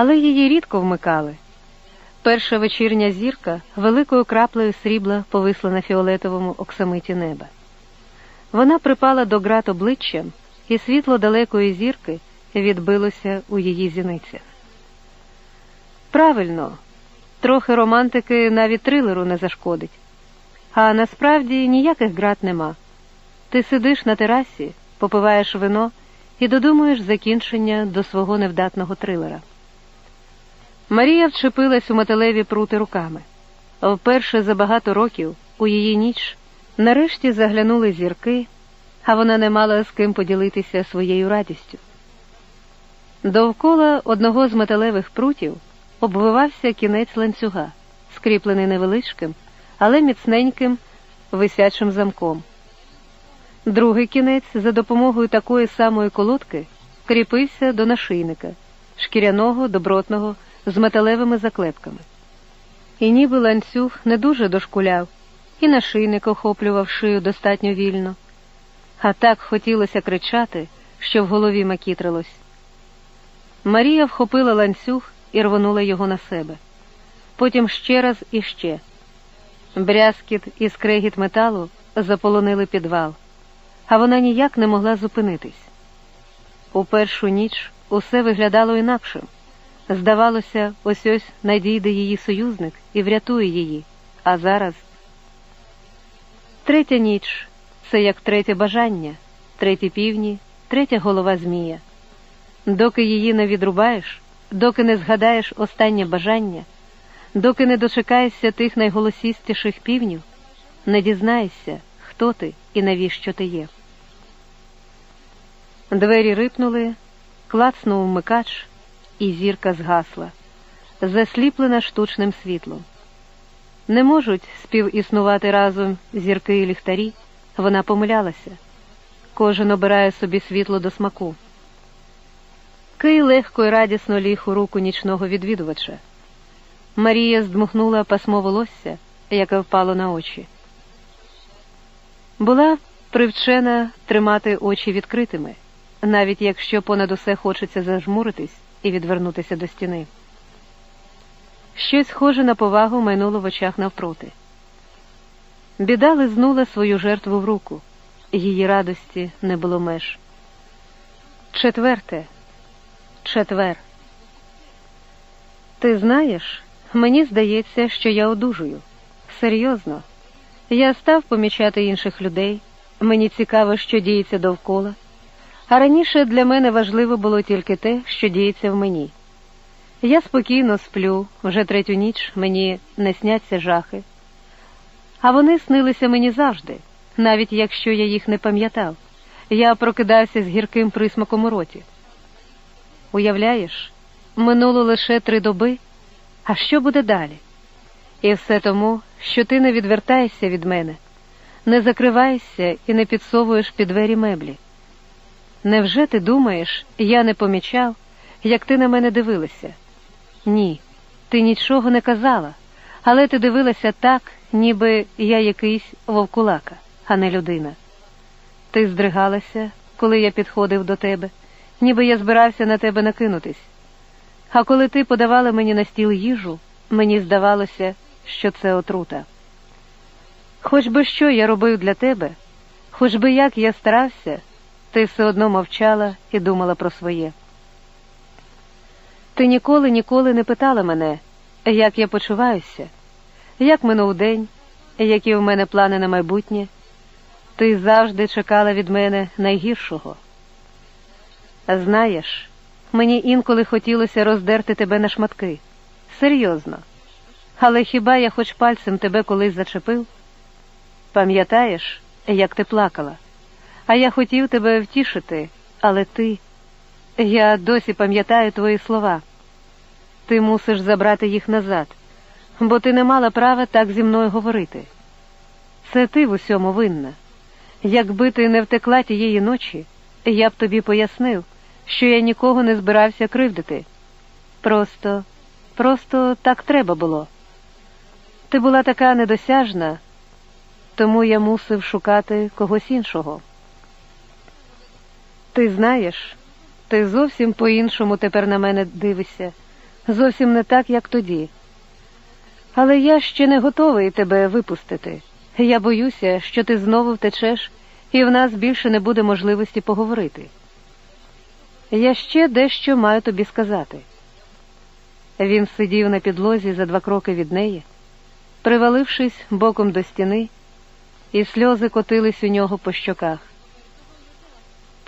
але її рідко вмикали. Перша вечірня зірка великою краплею срібла повисла на фіолетовому оксамиті неба. Вона припала до град обличчям, і світло далекої зірки відбилося у її зіницях. Правильно, трохи романтики навіть трилеру не зашкодить, а насправді ніяких град нема. Ти сидиш на терасі, попиваєш вино і додумуєш закінчення до свого невдатного трилера. Марія вчепилась у металеві прути руками. Вперше за багато років у її ніч нарешті заглянули зірки, а вона не мала з ким поділитися своєю радістю. Довкола одного з металевих прутів обвивався кінець ланцюга, скріплений невеличким, але міцненьким висячим замком. Другий кінець за допомогою такої самої колодки кріпився до нашийника, шкіряного, добротного, з металевими заклепками. І ніби ланцюг не дуже дошкуляв, і нашийник охоплював шию достатньо вільно. А так хотілося кричати, що в голові макітрилось. Марія вхопила ланцюг і рвонула його на себе. Потім ще раз і ще. Брязкіт і скрегіт металу заполонили підвал, а вона ніяк не могла зупинитись. У першу ніч усе виглядало інакшим. Здавалося, ось ось надійде її союзник і врятує її, а зараз. Третя ніч це як третє бажання, треті півні, третя голова Змія. Доки її не відрубаєш, доки не згадаєш останнє бажання, доки не дочекаєшся тих найголосістіших півнів, не дізнаєшся, хто ти і навіщо ти є. Двері рипнули, клацнув вмикач, і зірка згасла, засліплена штучним світлом. Не можуть співіснувати разом зірки і ліхтарі, вона помилялася. Кожен обирає собі світло до смаку. Кий легко і радісно ліг у руку нічного відвідувача. Марія здмухнула пасмо волосся, яке впало на очі. Була привчена тримати очі відкритими, навіть якщо понад усе хочеться зажмуритись і відвернутися до стіни. Щось схоже на повагу майнуло в очах навпроти. Біда лизнула свою жертву в руку, її радості не було меж. Четверте, четвер. Ти знаєш, мені здається, що я одужую. Серйозно. Я став помічати інших людей, мені цікаво, що діється довкола. А раніше для мене важливо було тільки те, що діється в мені. Я спокійно сплю, вже третю ніч мені не сняться жахи. А вони снилися мені завжди, навіть якщо я їх не пам'ятав. Я прокидався з гірким присмаком у роті. Уявляєш, минуло лише три доби, а що буде далі? І все тому, що ти не відвертаєшся від мене, не закриваєшся і не підсовуєш під двері меблі. Невже ти думаєш, я не помічав, як ти на мене дивилася? Ні, ти нічого не казала, але ти дивилася так, ніби я якийсь вовкулака, а не людина. Ти здригалася, коли я підходив до тебе, ніби я збирався на тебе накинутись. А коли ти подавала мені на стіл їжу, мені здавалося, що це отрута. Хоч би що я робив для тебе, хоч би як я старався, ти все одно мовчала і думала про своє. Ти ніколи ніколи не питала мене, як я почуваюся, як минув день, які в мене плани на майбутнє. Ти завжди чекала від мене найгіршого. Знаєш, мені інколи хотілося роздерти тебе на шматки. Серйозно. Але хіба я хоч пальцем тебе колись зачепив? Пам'ятаєш, як ти плакала? А я хотів тебе втішити, але ти. Я досі пам'ятаю твої слова. Ти мусиш забрати їх назад, бо ти не мала права так зі мною говорити. Це ти в усьому винна. Якби ти не втекла тієї ночі, я б тобі пояснив, що я нікого не збирався кривдити. Просто, просто так треба було. Ти була така недосяжна, тому я мусив шукати когось іншого. Ти знаєш, ти зовсім по-іншому тепер на мене дивишся, зовсім не так, як тоді. Але я ще не готовий тебе випустити. Я боюся, що ти знову втечеш, і в нас більше не буде можливості поговорити. Я ще дещо маю тобі сказати. Він сидів на підлозі за два кроки від неї, привалившись боком до стіни, і сльози котились у нього по щоках.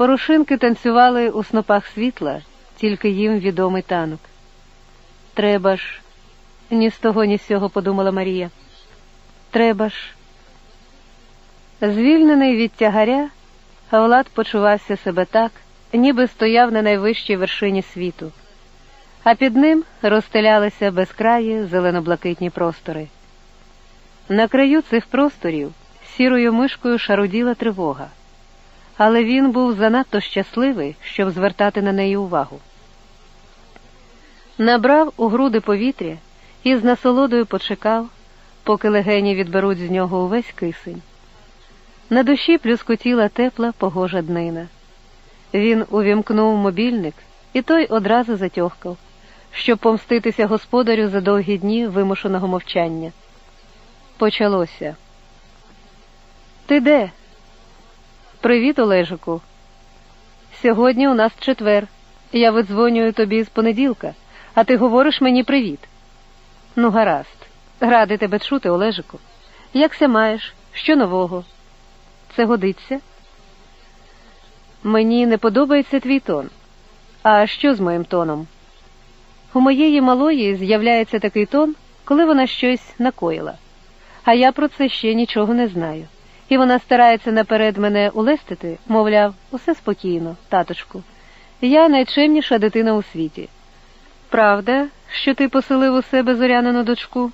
Порошинки танцювали у снопах світла, тільки їм відомий танок. Треба ж, ні з того, ні з цього подумала Марія. Треба ж. Звільнений від тягаря, Влад почувався себе так, ніби стояв на найвищій вершині світу, а під ним розстелялися безкраї зелено-блакитні простори. На краю цих просторів сірою мишкою шаруділа тривога, але він був занадто щасливий, щоб звертати на неї увагу. Набрав у груди повітря і з насолодою почекав, поки легені відберуть з нього увесь кисень. На душі плюскотіла тепла погожа днина. Він увімкнув мобільник, і той одразу затьохкав, щоб помститися господарю за довгі дні вимушеного мовчання. Почалося. Ти де? Привіт, Олежику. Сьогодні у нас четвер. Я видзвонюю тобі з понеділка, а ти говориш мені привіт. Ну, гаразд, ради тебе чути, Олежику. Якся маєш? Що нового? Це годиться? Мені не подобається твій тон. А що з моїм тоном? У моєї малої з'являється такий тон, коли вона щось накоїла, а я про це ще нічого не знаю. І вона старається наперед мене улестити, мовляв, усе спокійно, таточку. Я найчимніша дитина у світі. Правда, що ти поселив у себе зорянину дочку?